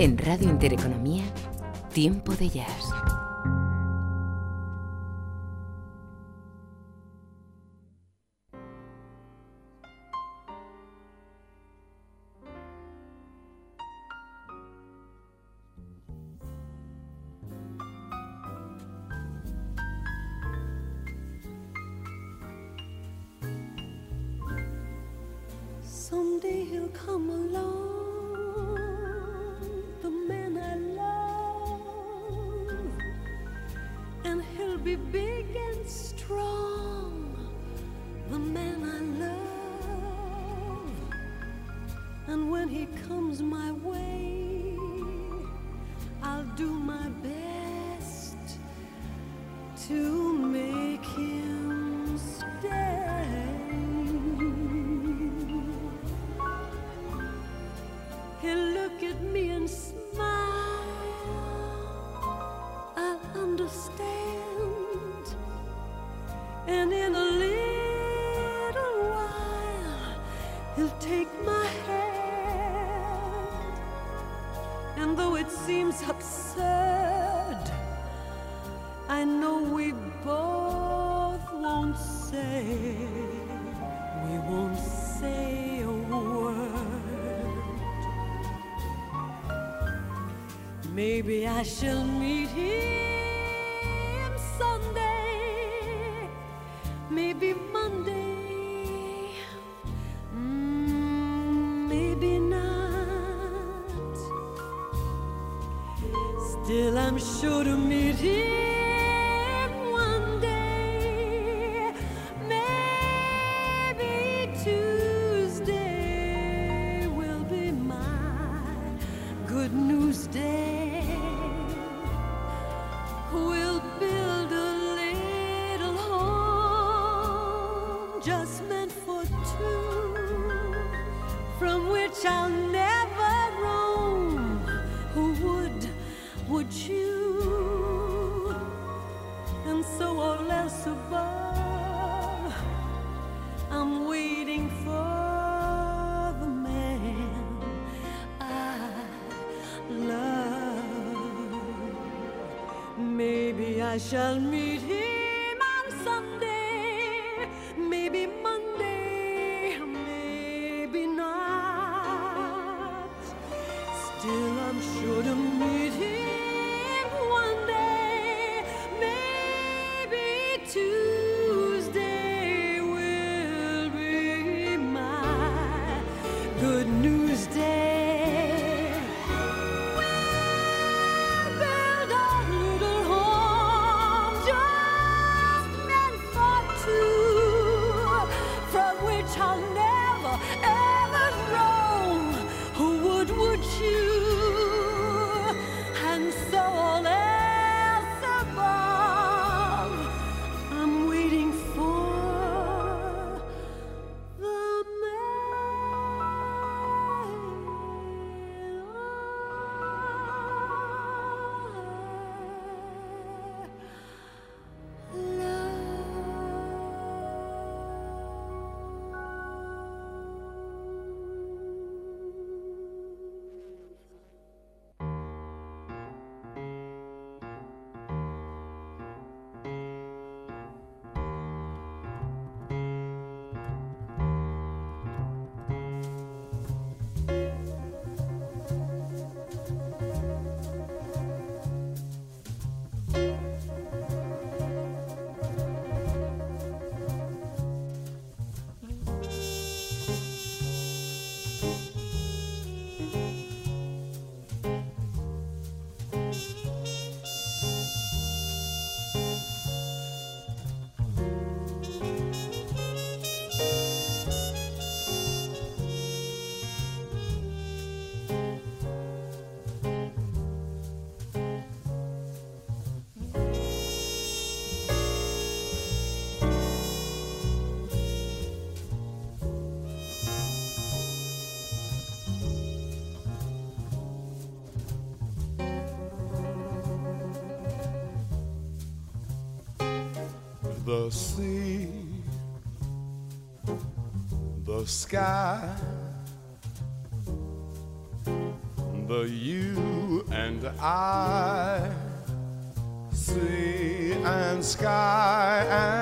En Radio Intereconomía, Tiempo de Jazz. Still, I'm sure to meet him. shall meet. the sea, the sky, the you and I, sea and sky and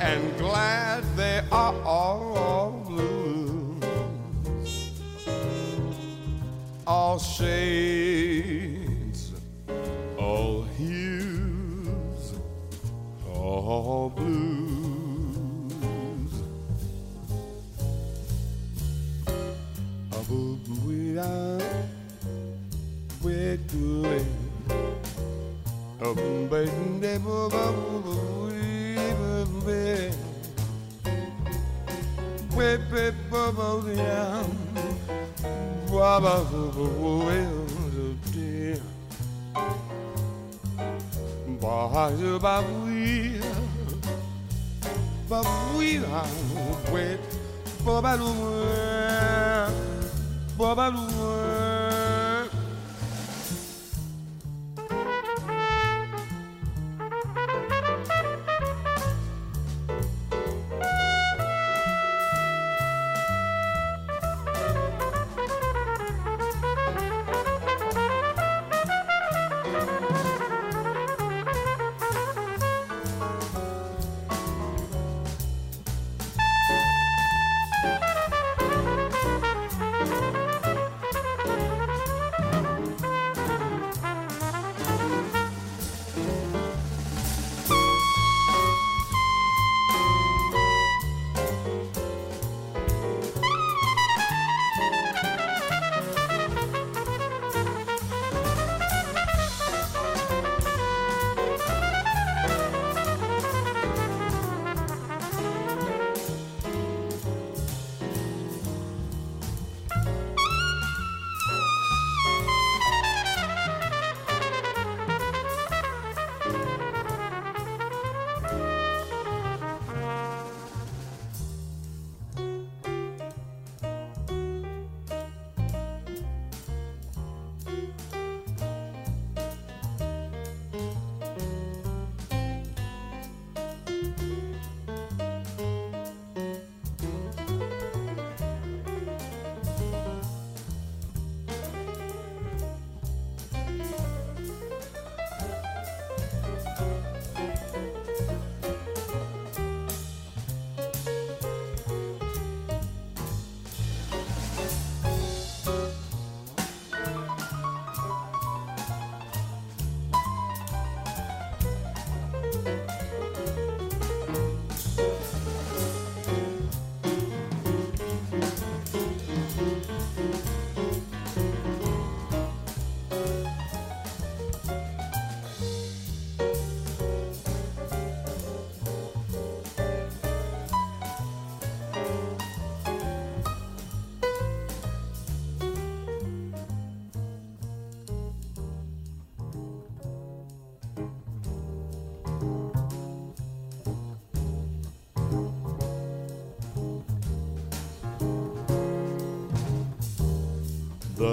and glad, they are all blues, all shades, all hues,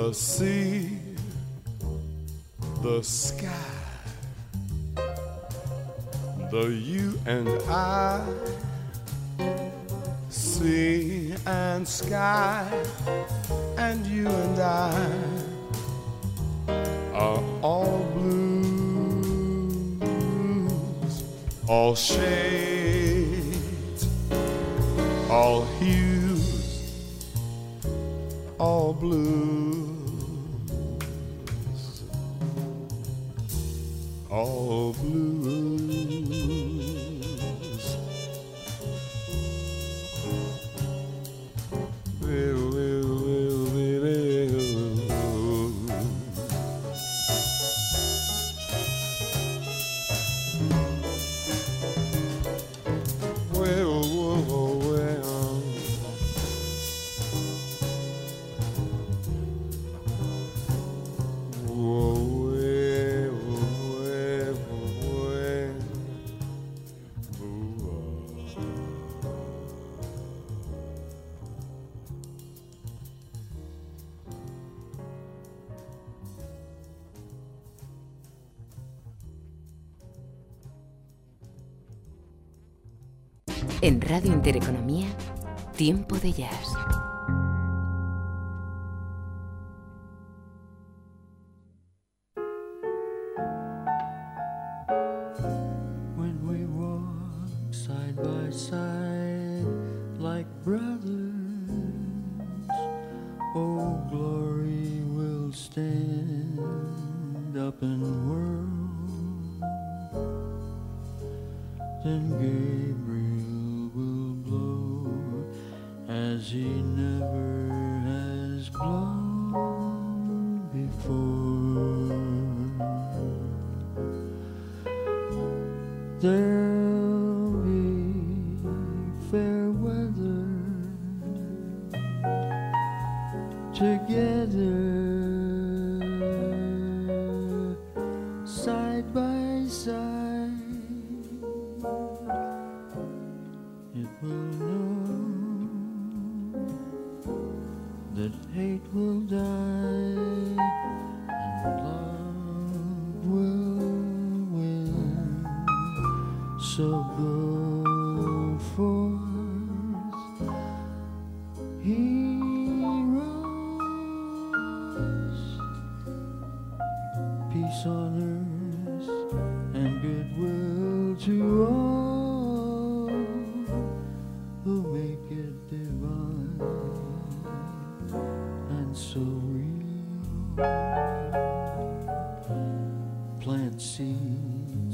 the sea, the sky, the you and I, sea and sky, and you and I are all blues, all shades, En Radio Intereconomía, Tiempo de Jazz.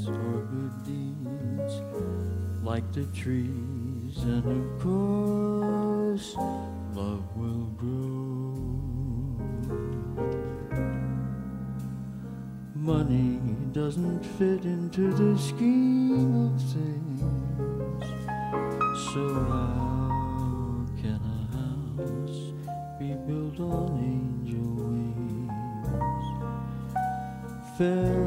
For good deeds like the trees and of course love will grow. Money doesn't fit into the scheme of things so how can a house be built on angel wings? Fair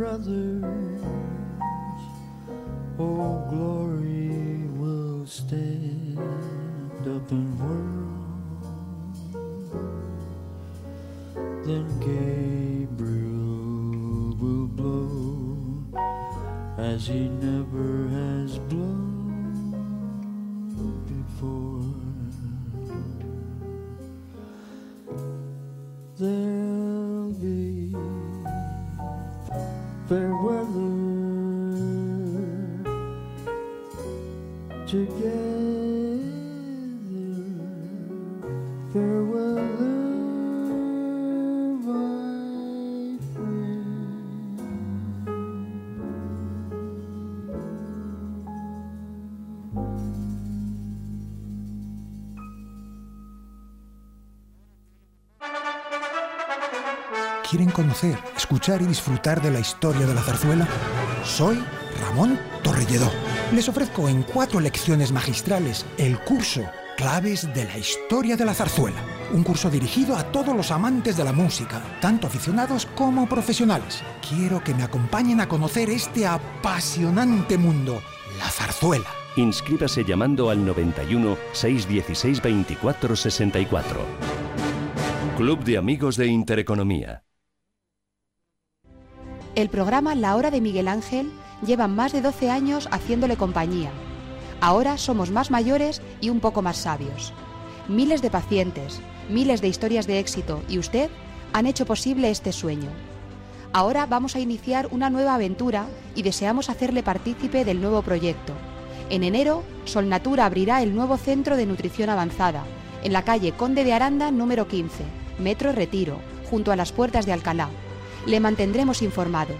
brothers. Oh, glory will stand up and whirl. Then Gabriel will blow as he never ¿Quieren conocer, escuchar y disfrutar de la historia de la zarzuela? Soy Ramón Torrelledó. Les ofrezco en cuatro lecciones magistrales el curso Claves de la Historia de la Zarzuela. Un curso dirigido a todos los amantes de la música, tanto aficionados como profesionales. Quiero que me acompañen a conocer este apasionante mundo, la zarzuela. Inscríbase llamando al 91 616 24 64. Club de Amigos de Intereconomía. El programa La Hora de Miguel Ángel lleva más de 12 años haciéndole compañía. Ahora somos más mayores y un poco más sabios. Miles de pacientes, miles de historias de éxito y usted han hecho posible este sueño. Ahora vamos a iniciar una nueva aventura y deseamos hacerle partícipe del nuevo proyecto. En enero, Solnatura abrirá el nuevo centro de nutrición avanzada, en la calle Conde de Aranda número 15, Metro Retiro, junto a las puertas de Alcalá. Le mantendremos informado.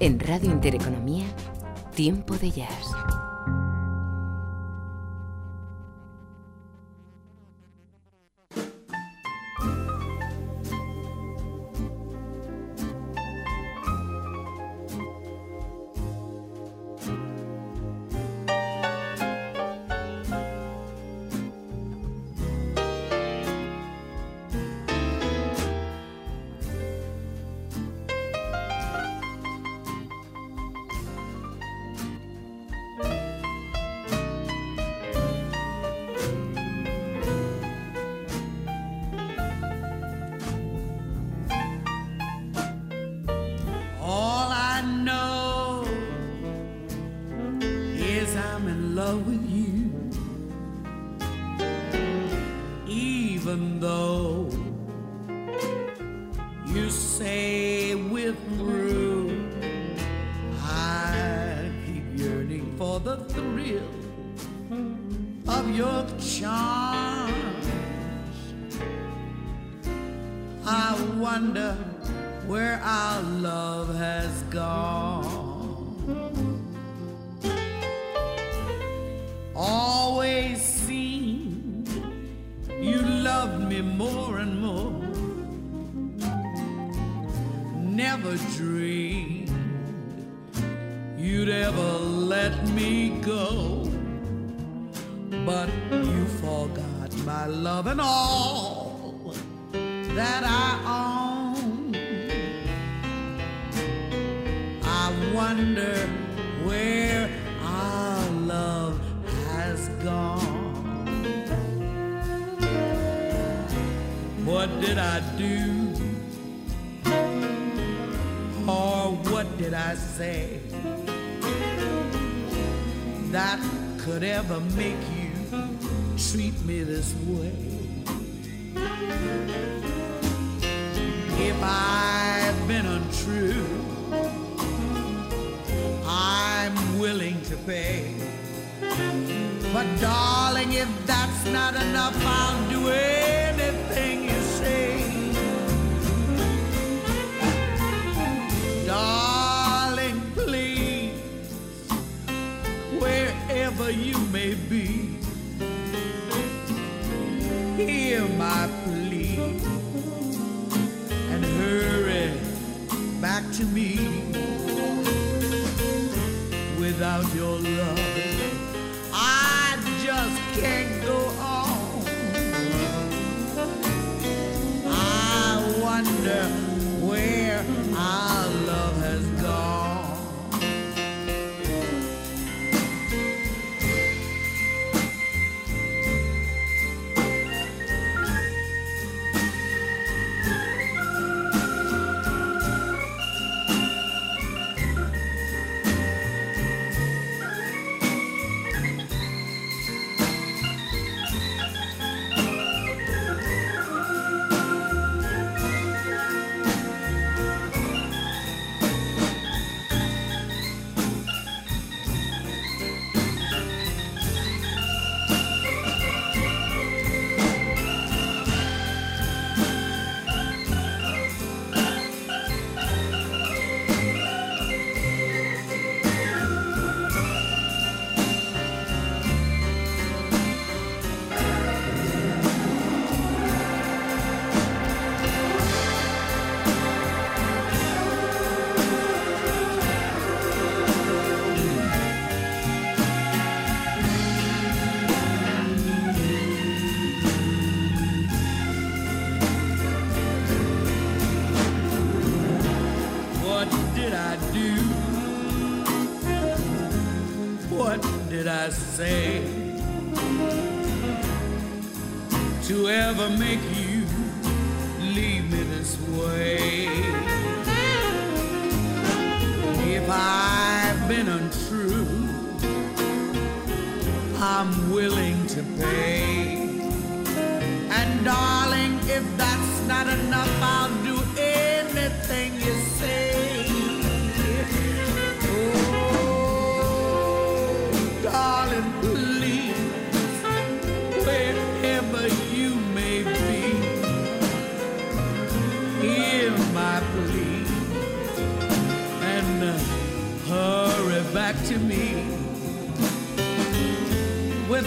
En Radio Intereconomía, Tiempo de Jazz. You say we're through, I keep yearning for the thrill of your charms. I wonder where our love has gone. Always loved me more and more. Never dreamed you'd ever let me go. But you forgot my love and all that I own. I wonder where What did I do? Or what did I say that could ever make you treat me this way? If I've been untrue, I'm willing to pay. But darling, if that's not enough, I'll do anything you may be, hear my plea and hurry back to me. Without your love, I just can't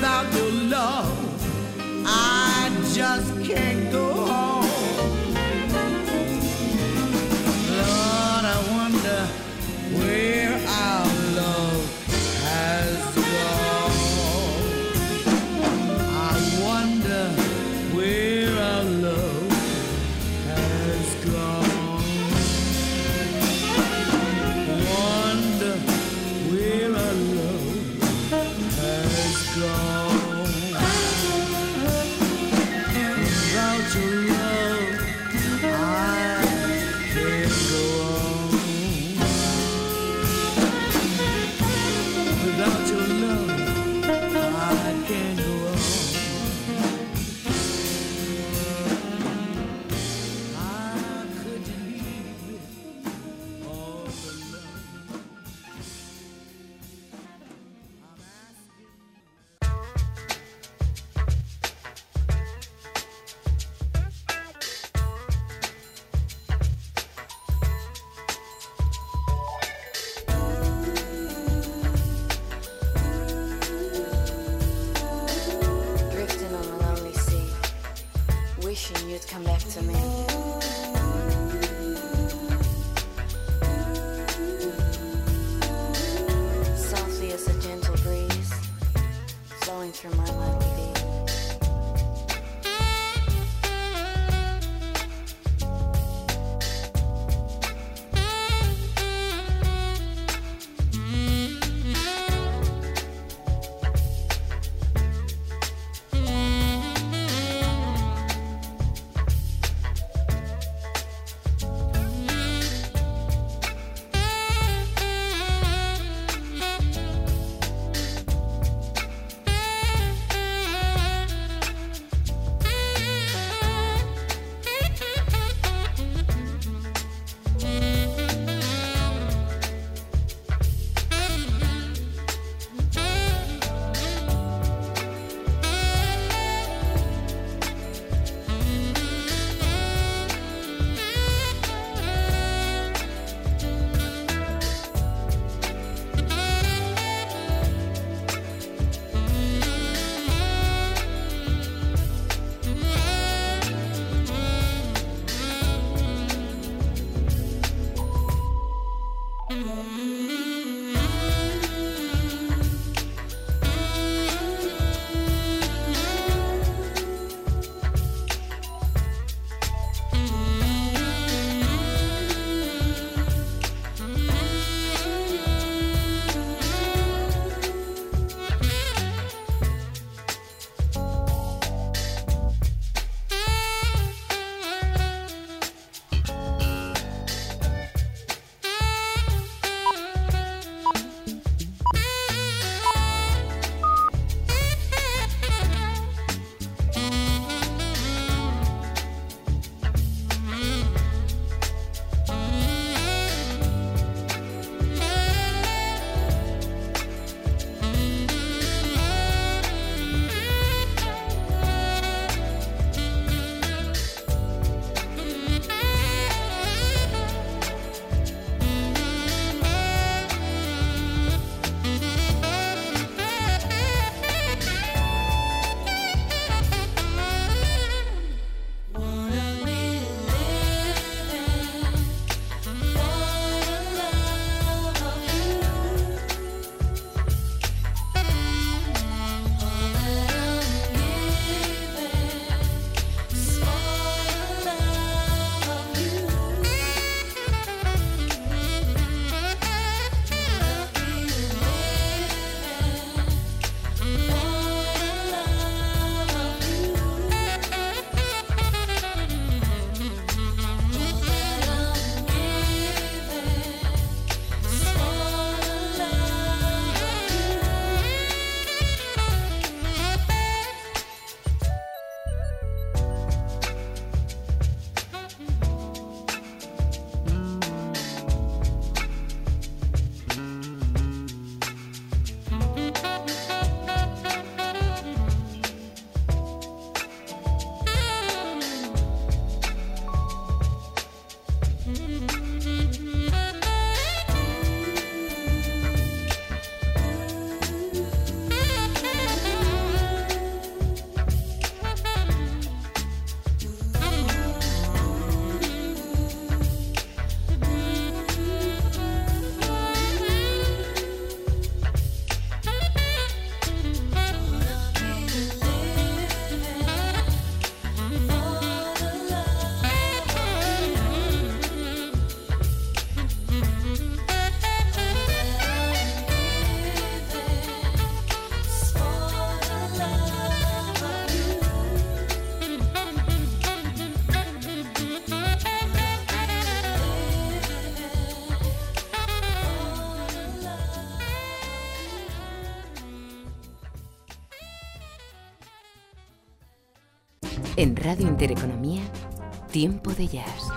Without your love, I just can't go Radio Intereconomía, Tiempo de Jazz.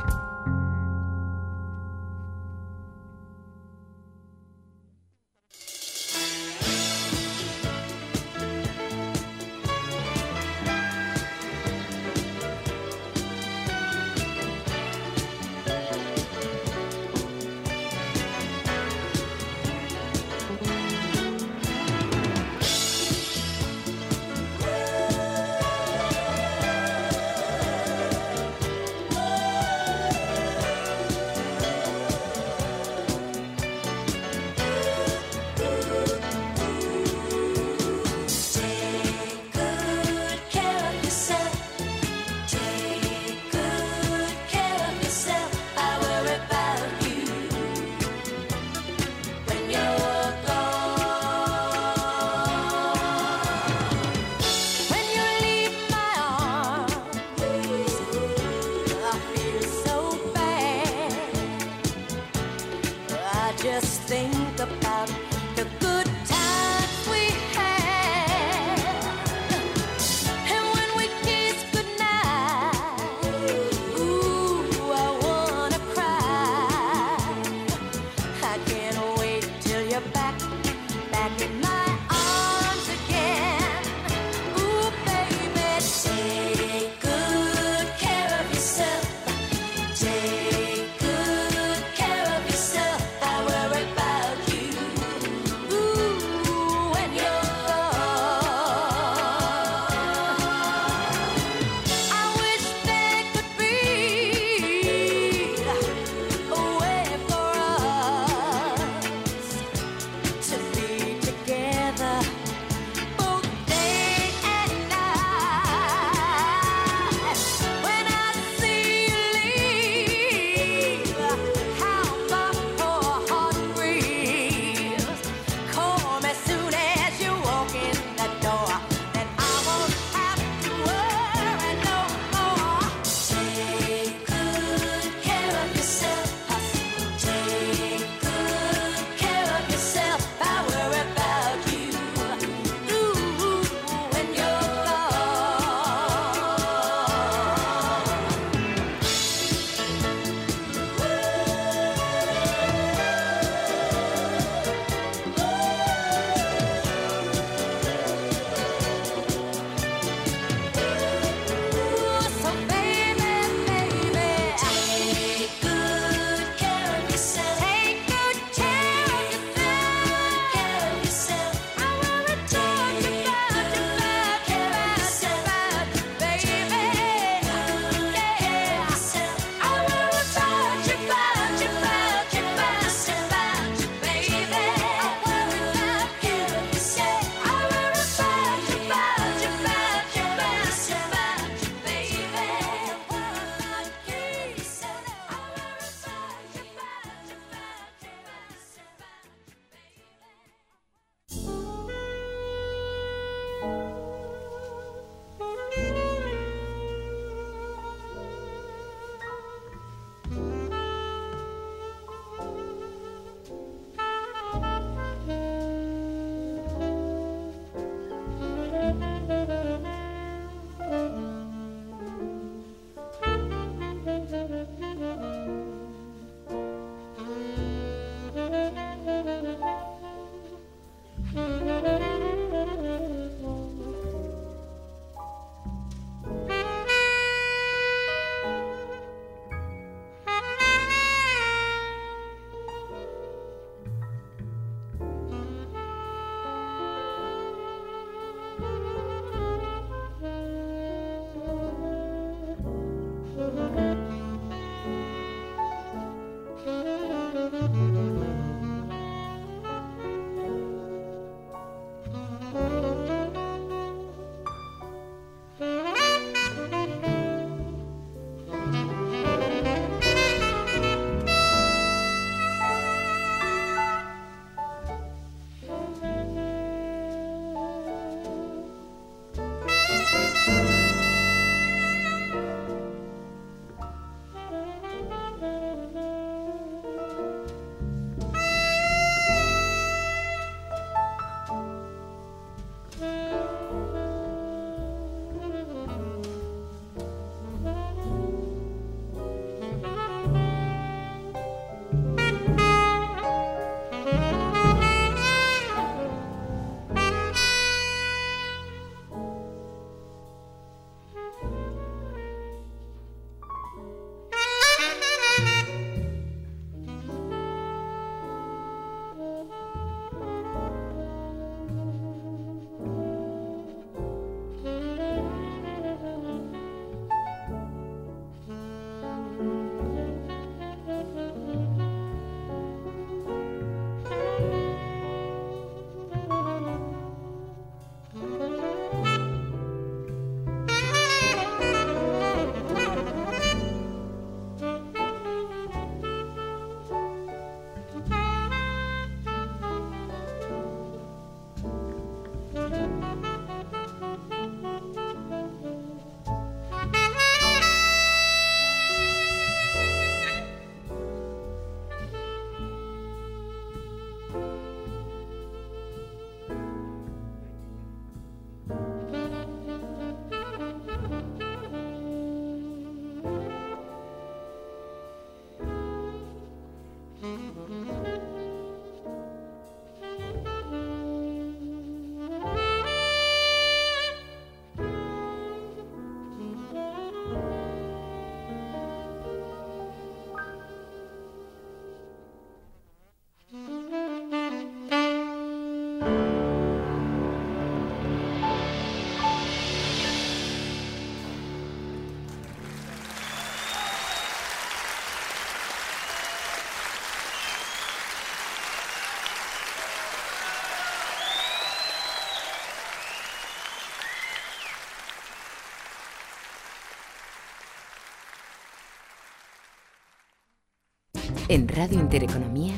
En Radio Intereconomía,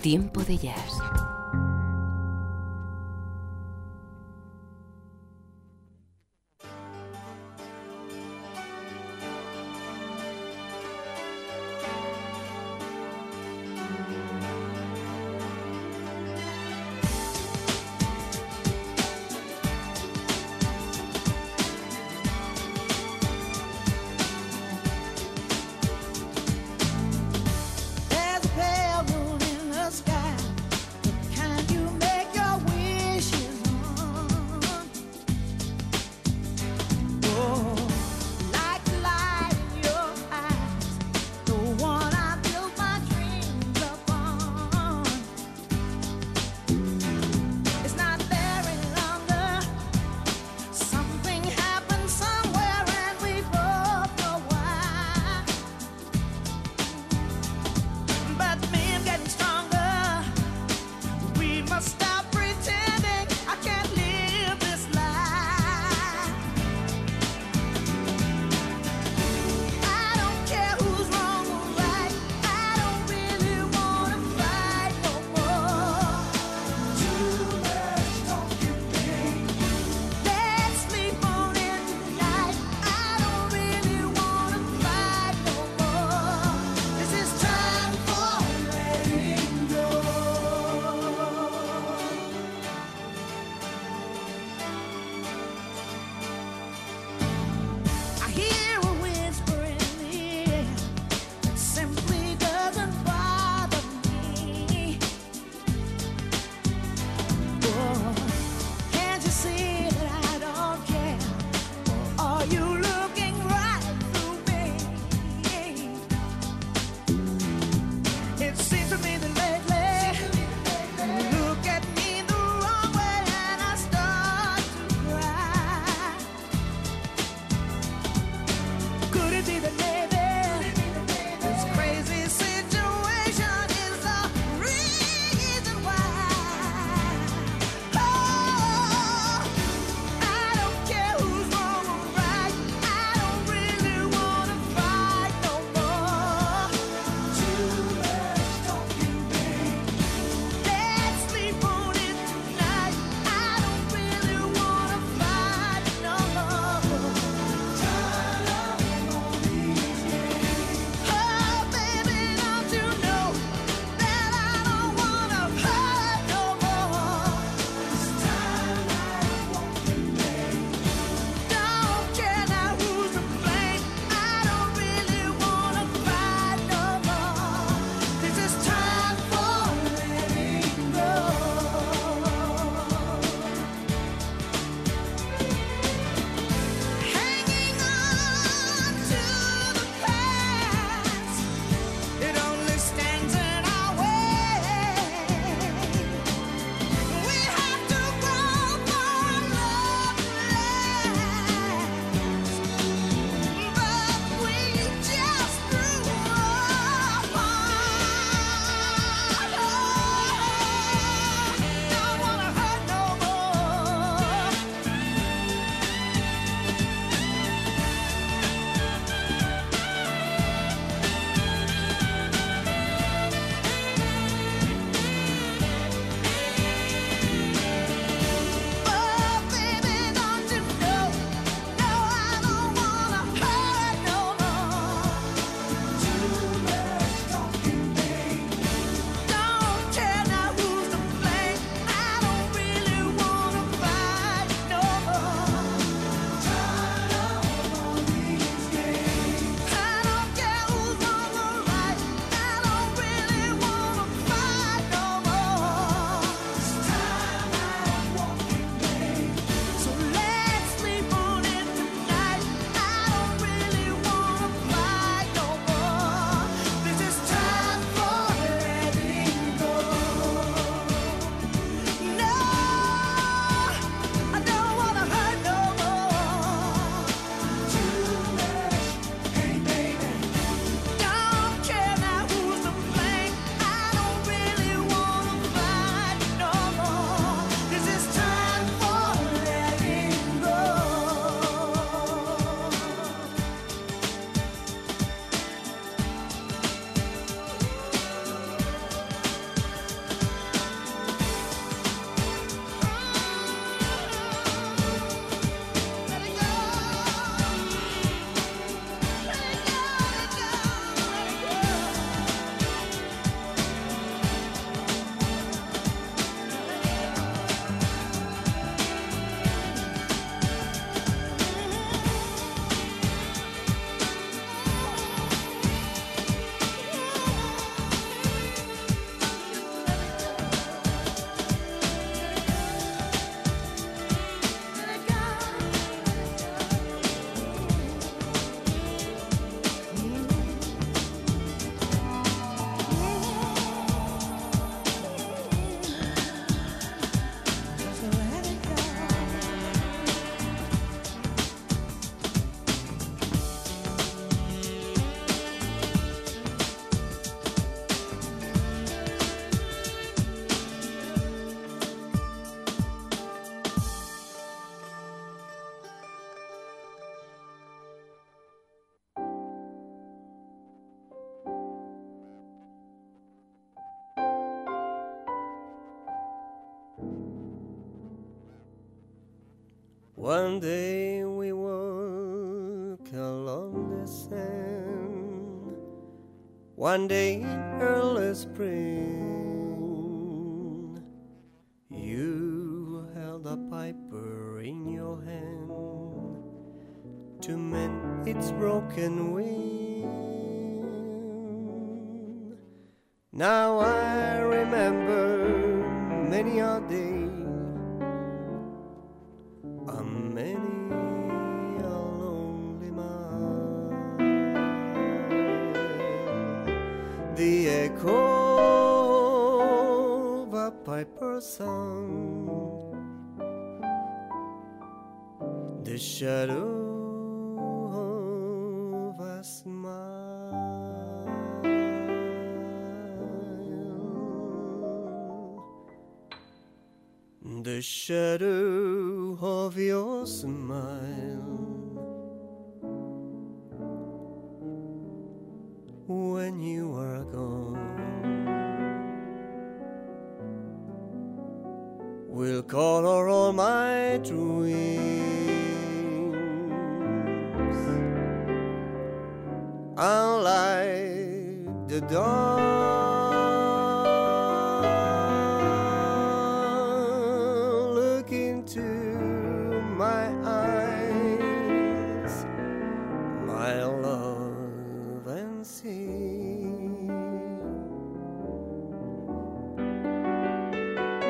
Tiempo de Jazz. One day we walk along the sand. One day early spring. You held a piper in your hand to mend its broken wing. Now I The and see.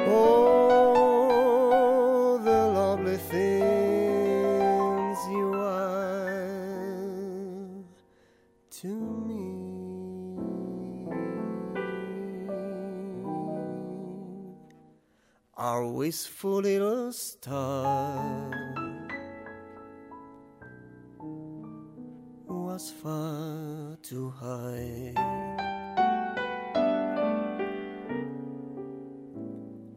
Oh, the lovely things you are to me. Our wistful little star was far high.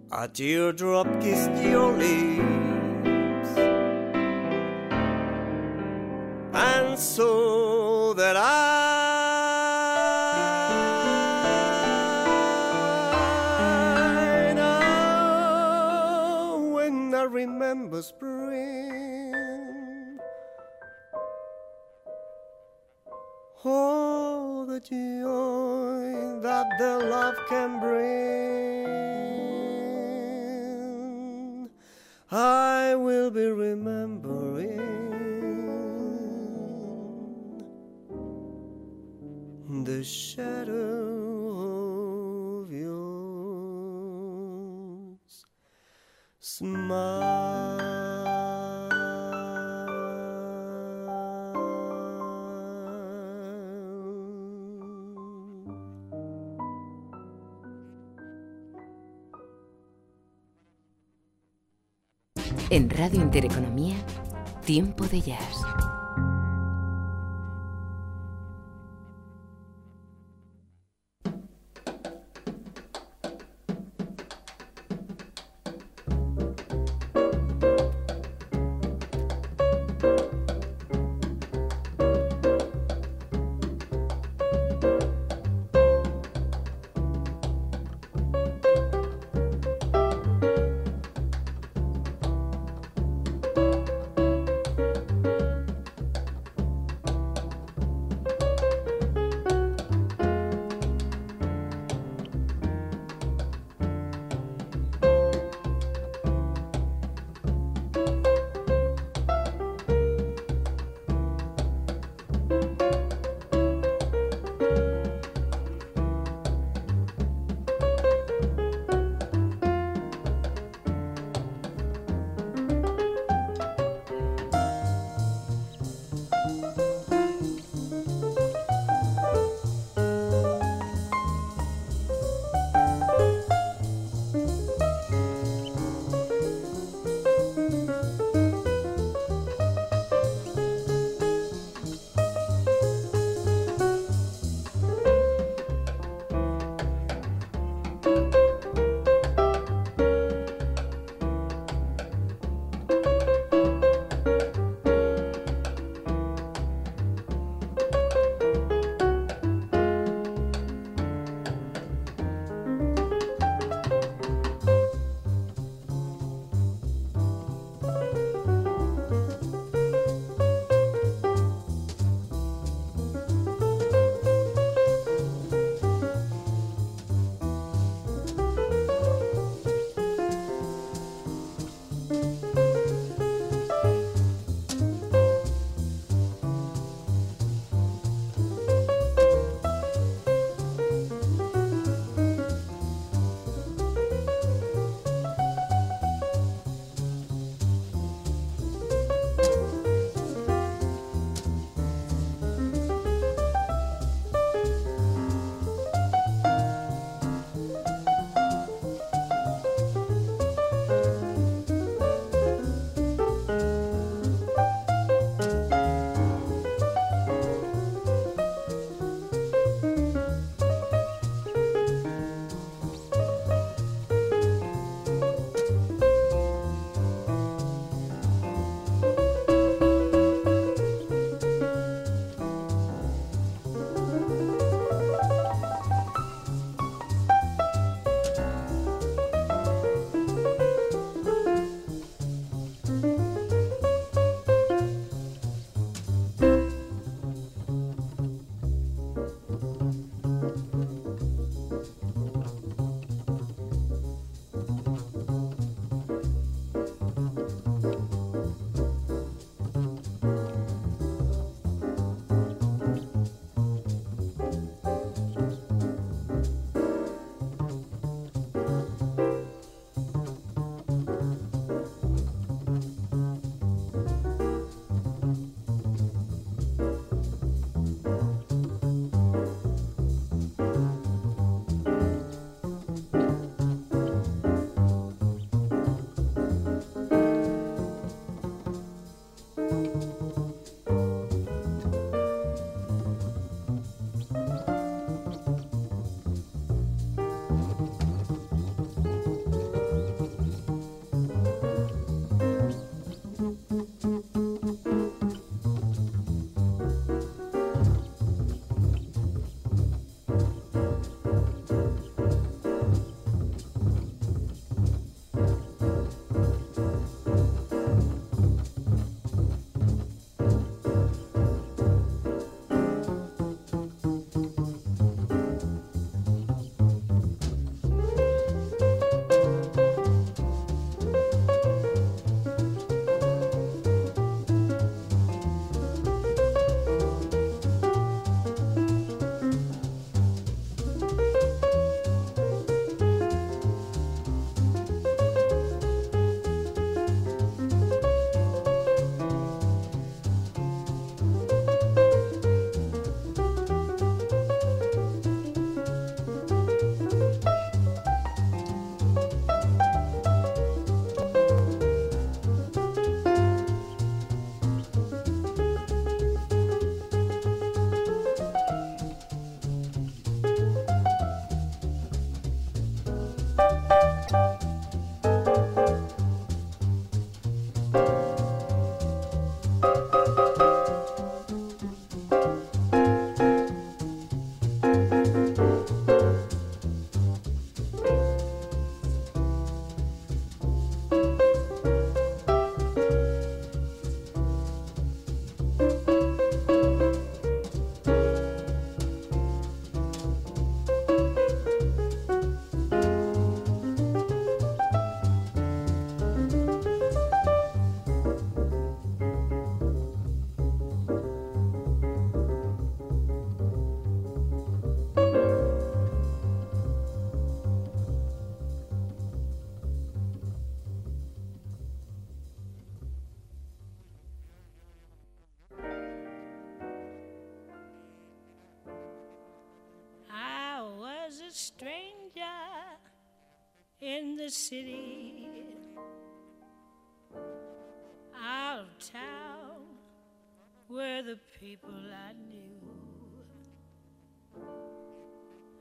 A teardrop kissed your lips, the love can bring. En Radio Intereconomía, Tiempo de Jazz. City, out of town, were the people I knew.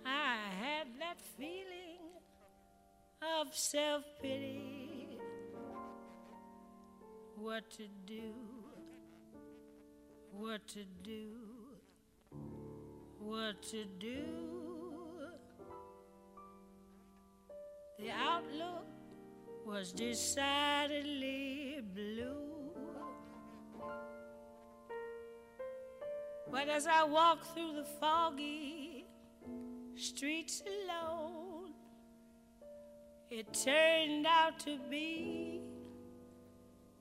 I had that feeling of self pity. What to do, what to do, what to do. The outlook was decidedly blue. But as I walked through the foggy streets alone, it turned out to be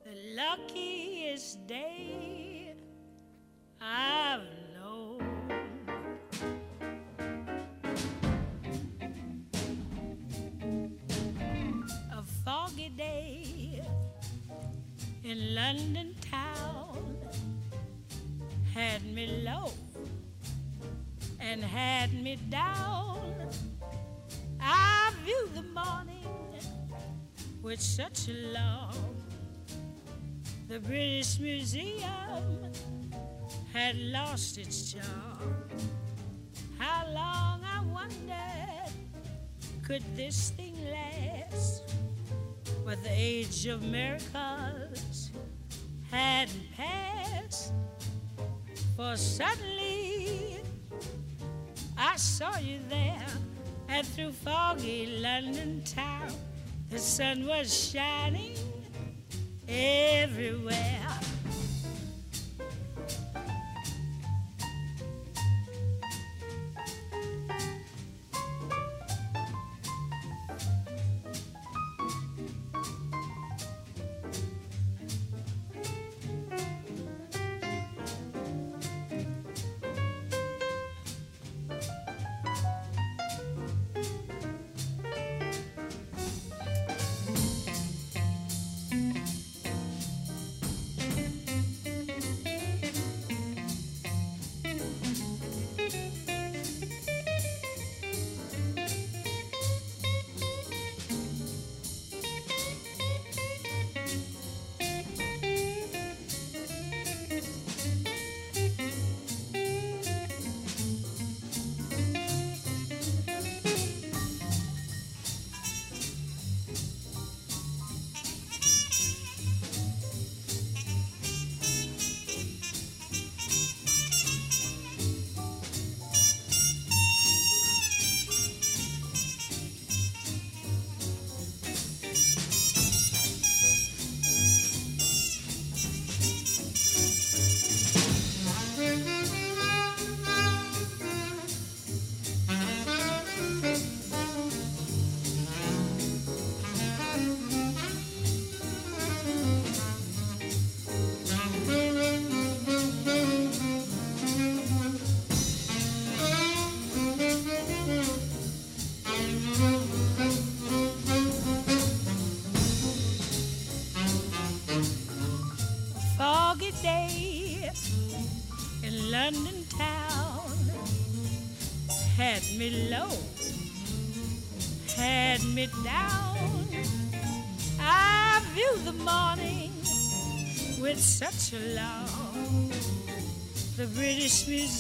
the luckiest day I've in London town had me low and had me down. I viewed the morning with such alarm. The British Museum had lost its charm. How long, I wondered, could this thing last? But the age of miracles hadn't passed. For suddenly I saw you there, and through foggy London town, the sun was shining everywhere.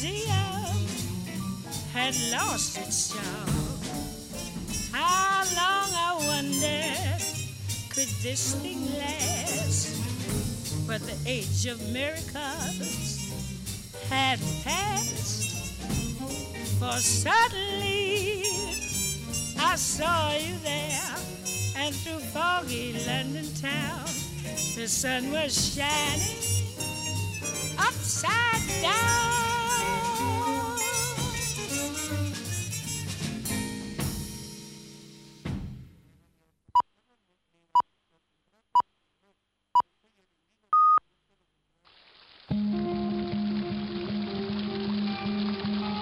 Museum had lost its charm. How long I wondered could this thing last? But the age of miracles had passed. For suddenly I saw you there, and through foggy London town, the sun was shining